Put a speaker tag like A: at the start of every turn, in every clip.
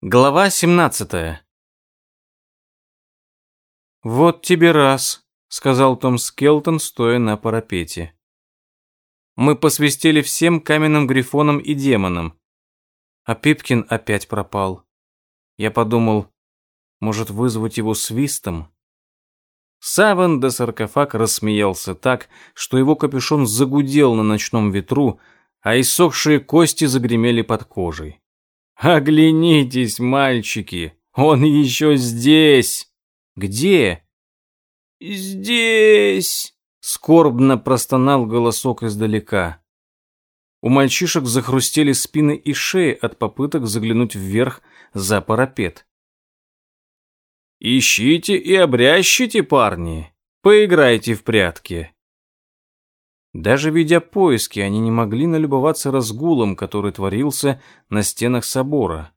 A: Глава 17. Вот тебе раз, сказал Том Скелтон, стоя на парапете. Мы посвистели всем каменным грифонам и демонам. А Пипкин опять пропал. Я подумал, может вызвать его свистом? Саван де саркофаг рассмеялся так, что его капюшон загудел на ночном ветру, а иссохшие кости загремели под кожей. Оглянитесь, мальчики, он еще здесь. Где? Здесь, скорбно простонал голосок издалека. У мальчишек захрустели спины и шеи от попыток заглянуть вверх за парапет. Ищите и обрящите, парни. Поиграйте в прятки. Даже ведя поиски, они не могли налюбоваться разгулом, который творился на стенах собора,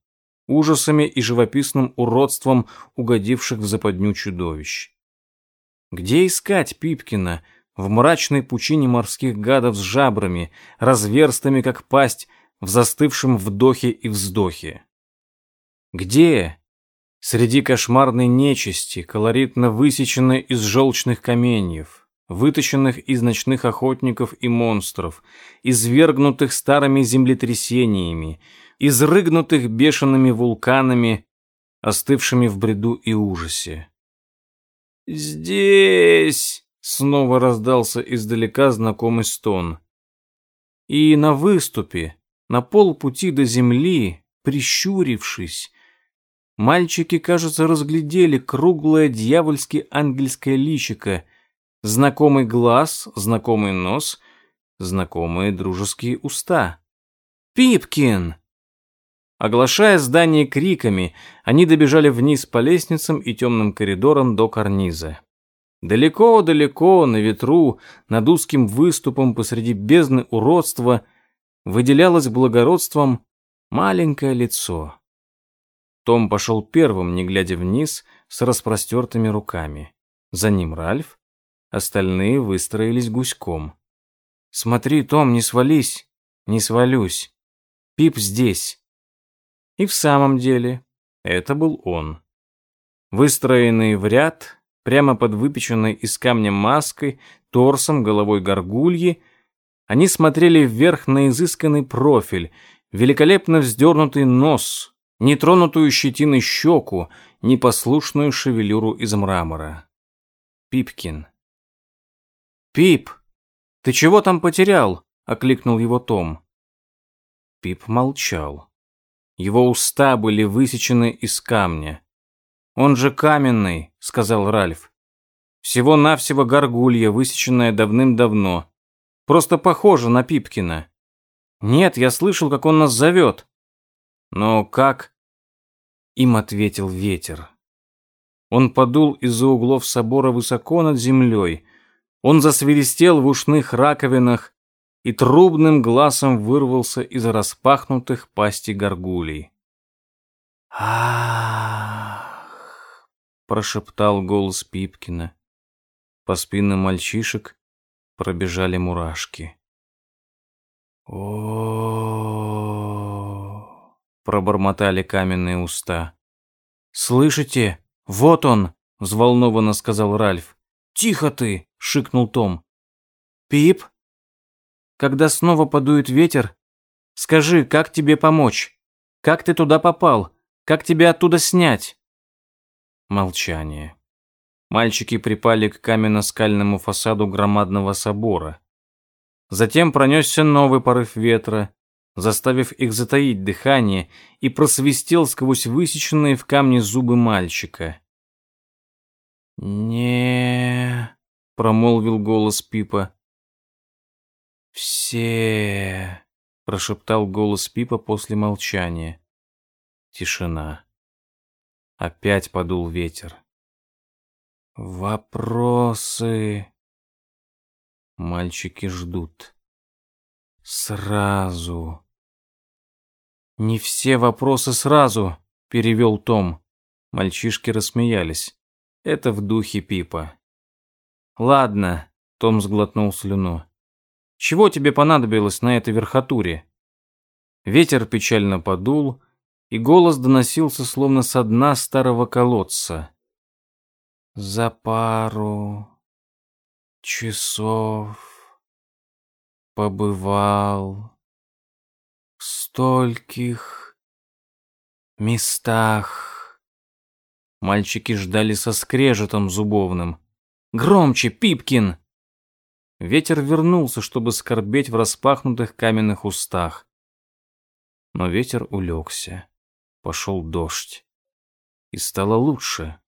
A: ужасами и живописным уродством угодивших в западню чудовищ. Где искать Пипкина в мрачной пучине морских гадов с жабрами, разверстыми как пасть, в застывшем вдохе и вздохе? Где? Среди кошмарной нечисти, колоритно высеченной из желчных каменьев, вытащенных из ночных охотников и монстров, извергнутых старыми землетрясениями, изрыгнутых бешеными вулканами, остывшими в бреду и ужасе. «Здесь!» — снова раздался издалека знакомый стон. И на выступе, на полпути до земли, прищурившись, мальчики, кажется, разглядели круглое дьявольски ангельское личико — Знакомый глаз, знакомый нос, знакомые дружеские уста. «Пипкин!» Оглашая здание криками, они добежали вниз по лестницам и темным коридорам до карниза. Далеко-далеко, на ветру, над узким выступом посреди бездны уродства, выделялось благородством маленькое лицо. Том пошел первым, не глядя вниз, с распростертыми руками. За ним Ральф, Остальные выстроились гуськом. «Смотри, Том, не свались!» «Не свалюсь. Пип здесь». И в самом деле это был он. Выстроенный в ряд, прямо под выпеченной из камня маской, торсом, головой горгульи, они смотрели вверх на изысканный профиль, великолепно вздернутый нос, нетронутую щетиной щеку, непослушную шевелюру из мрамора. Пипкин. «Пип, ты чего там потерял?» — окликнул его Том. Пип молчал. Его уста были высечены из камня. «Он же каменный», — сказал Ральф. «Всего-навсего горгулья, высеченная давным-давно. Просто похоже на Пипкина». «Нет, я слышал, как он нас зовет». «Но как?» Им ответил ветер. Он подул из-за углов собора высоко над землей, он засвиристел в ушных раковинах и трубным глазом вырвался из распахнутых пасти горгулей. «Ах!» — прошептал голос Пипкина. По спинам мальчишек пробежали мурашки. о пробормотали каменные уста. «Слышите? Вот он!» — взволнованно сказал Ральф. «Тихо ты!» — шикнул Том. «Пип, когда снова подует ветер, скажи, как тебе помочь? Как ты туда попал? Как тебя оттуда снять?» Молчание. Мальчики припали к каменно-скальному фасаду громадного собора. Затем пронесся новый порыв ветра, заставив их затаить дыхание, и просвистел сквозь высеченные в камне зубы мальчика. «Не...» — промолвил голос Пипа. «Все...» — прошептал голос Пипа после молчания. Тишина. Опять подул ветер. «Вопросы...» Мальчики ждут. «Сразу...» «Не все вопросы сразу», — перевел Том. Мальчишки рассмеялись. Это в духе Пипа. Ладно, Том сглотнул слюну. Чего тебе понадобилось на этой верхотуре? Ветер печально подул, и голос доносился словно со дна старого колодца. «За пару часов побывал в стольких местах». Мальчики ждали со скрежетом зубовным. «Громче, Пипкин!» Ветер вернулся, чтобы скорбеть в распахнутых каменных устах. Но ветер улегся. Пошел дождь. И стало лучше.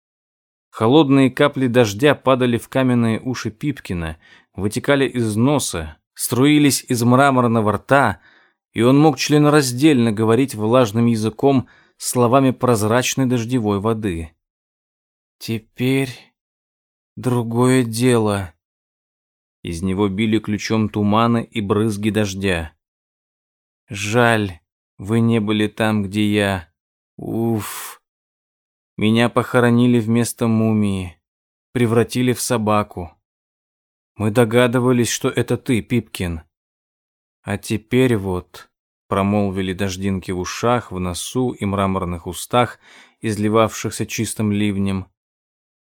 A: Холодные капли дождя падали в каменные уши Пипкина, вытекали из носа, струились из мраморного рта, и он мог членораздельно говорить влажным языком словами прозрачной дождевой воды. «Теперь другое дело», из него били ключом тумана и брызги дождя. Жаль, вы не были там, где я. Уф. Меня похоронили вместо мумии, превратили в собаку. Мы догадывались, что это ты, Пипкин. А теперь вот, промолвили дождинки в ушах, в носу и мраморных устах, изливавшихся чистым ливнем.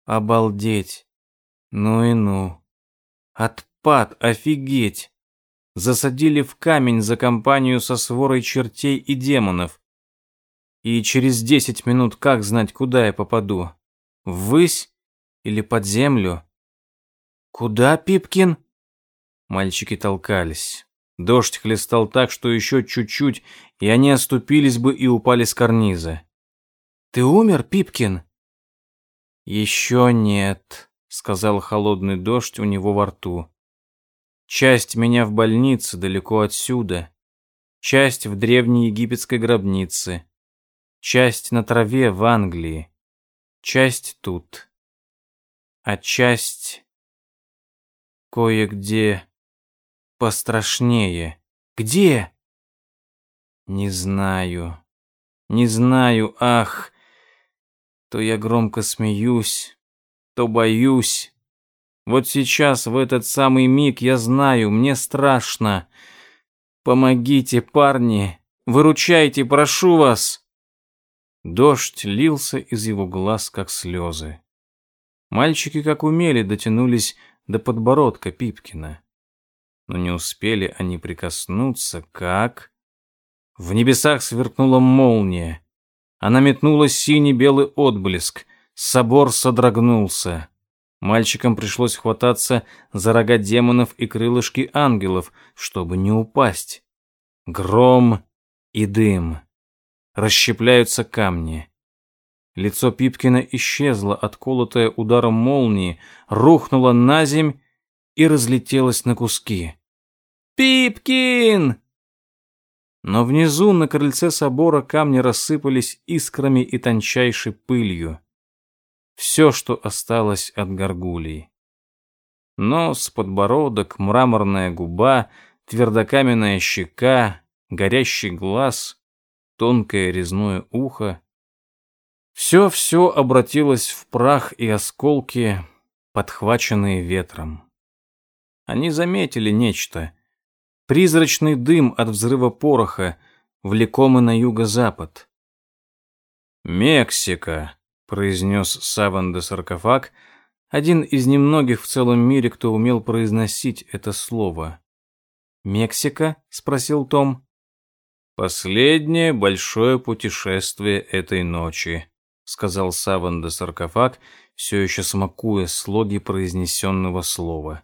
A: Обалдеть. Ну и ну. От Пад, офигеть! Засадили в камень за компанию со сворой чертей и демонов. И через десять минут как знать, куда я попаду? Ввысь или под землю? Куда, Пипкин? Мальчики толкались. Дождь хлестал так, что еще чуть-чуть, и они оступились бы и упали с карниза. «Ты умер, Пипкин?» «Еще нет», — сказал холодный дождь у него во рту. Часть меня в больнице далеко отсюда, часть в древней египетской гробнице, часть на траве в Англии, часть тут, а часть кое-где пострашнее. Где? Не знаю, не знаю, ах, то я громко смеюсь, то боюсь. Вот сейчас, в этот самый миг, я знаю, мне страшно. Помогите, парни, выручайте, прошу вас. Дождь лился из его глаз, как слезы. Мальчики, как умели, дотянулись до подбородка Пипкина. Но не успели они прикоснуться, как... В небесах сверкнула молния. Она метнула синий-белый отблеск. Собор содрогнулся. Мальчикам пришлось хвататься за рога демонов и крылышки ангелов, чтобы не упасть. Гром и дым. Расщепляются камни. Лицо Пипкина исчезло, отколотое ударом молнии, рухнуло на земь и разлетелось на куски. «Пипкин!» Но внизу, на крыльце собора, камни рассыпались искрами и тончайшей пылью все, что осталось от горгулей. Нос, подбородок, мраморная губа, твердокаменная щека, горящий глаз, тонкое резное ухо. Все-все обратилось в прах и осколки, подхваченные ветром. Они заметили нечто. Призрачный дым от взрыва пороха, влекомый на юго-запад. «Мексика», произнес Саван де Саркофаг, один из немногих в целом мире, кто умел произносить это слово. «Мексика?» — спросил Том. «Последнее большое путешествие этой ночи», — сказал Саван де Саркофаг, все еще смакуя слоги произнесенного слова.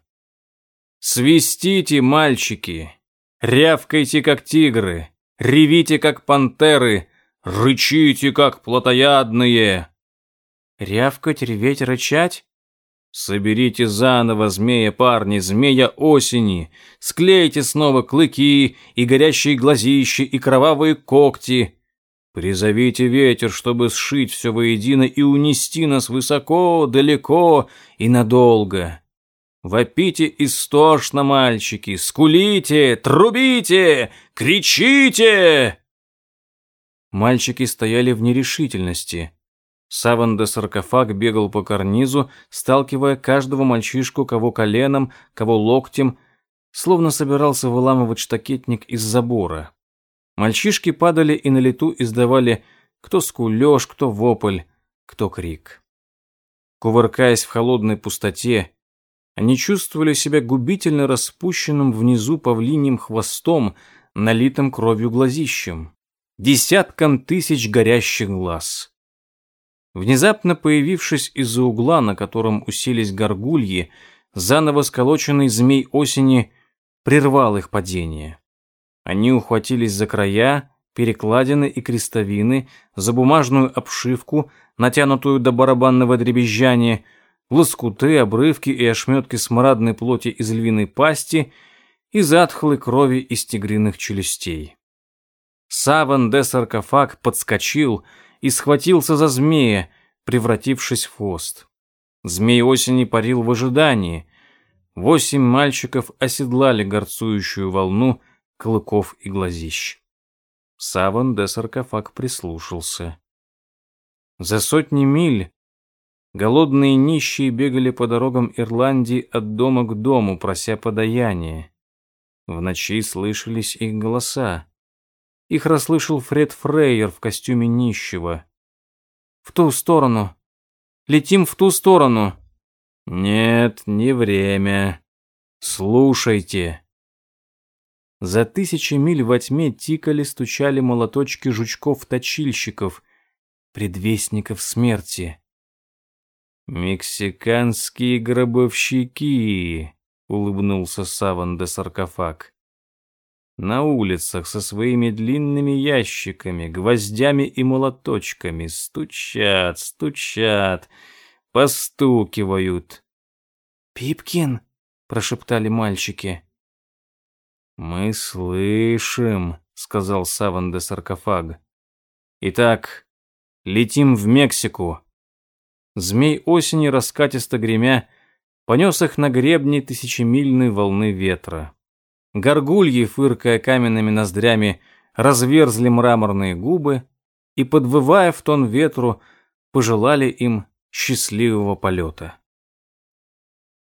A: «Свистите, мальчики! Рявкайте, как тигры! Ревите, как пантеры! Рычите, как плотоядные!» Рявкать, реветь, рычать? Соберите заново змея, парни, змея осени. Склейте снова клыки и горящие глазищи и кровавые когти. Призовите ветер, чтобы сшить все воедино и унести нас высоко, далеко и надолго. Вопите истошно, мальчики, скулите, трубите, кричите!» Мальчики стояли в нерешительности. Саван де саркофаг бегал по карнизу, сталкивая каждого мальчишку, кого коленом, кого локтем, словно собирался выламывать штакетник из забора. Мальчишки падали и на лету издавали кто скулёж, кто вопль, кто крик. Кувыркаясь в холодной пустоте, они чувствовали себя губительно распущенным внизу павлиним хвостом, налитым кровью глазищем, десятком тысяч горящих глаз. Внезапно появившись из-за угла, на котором уселись горгульи, заново сколоченный змей осени прервал их падение. Они ухватились за края, перекладины и крестовины, за бумажную обшивку, натянутую до барабанного дребезжания, лоскуты, обрывки и ошметки смрадной плоти из львиной пасти и затхлой крови из тигриных челюстей. Саван де саркофаг подскочил и схватился за змея, превратившись в хвост. Змей осени парил в ожидании. Восемь мальчиков оседлали горцующую волну клыков и глазищ. Саван де саркофаг прислушался. За сотни миль голодные нищие бегали по дорогам Ирландии от дома к дому, прося подаяния. В ночи слышались их голоса. Их расслышал Фред Фрейер в костюме нищего. «В ту сторону! Летим в ту сторону!» «Нет, не время. Слушайте!» За тысячи миль во тьме тикали, стучали молоточки жучков-точильщиков, предвестников смерти. «Мексиканские гробовщики», — улыбнулся Саван де Саркофаг. «На улицах со своими длинными ящиками, гвоздями и молоточками стучат, стучат, постукивают». «Пипкин», — прошептали мальчики. «Мы слышим», — сказал Саван де Саркофаг. «Итак, летим в Мексику». Змей осени, раскатисто гремя, понес их на гребни тысячемильной волны ветра. Горгульи, фыркая каменными ноздрями, разверзли мраморные губы и, подвывая в тон ветру, пожелали им счастливого полета.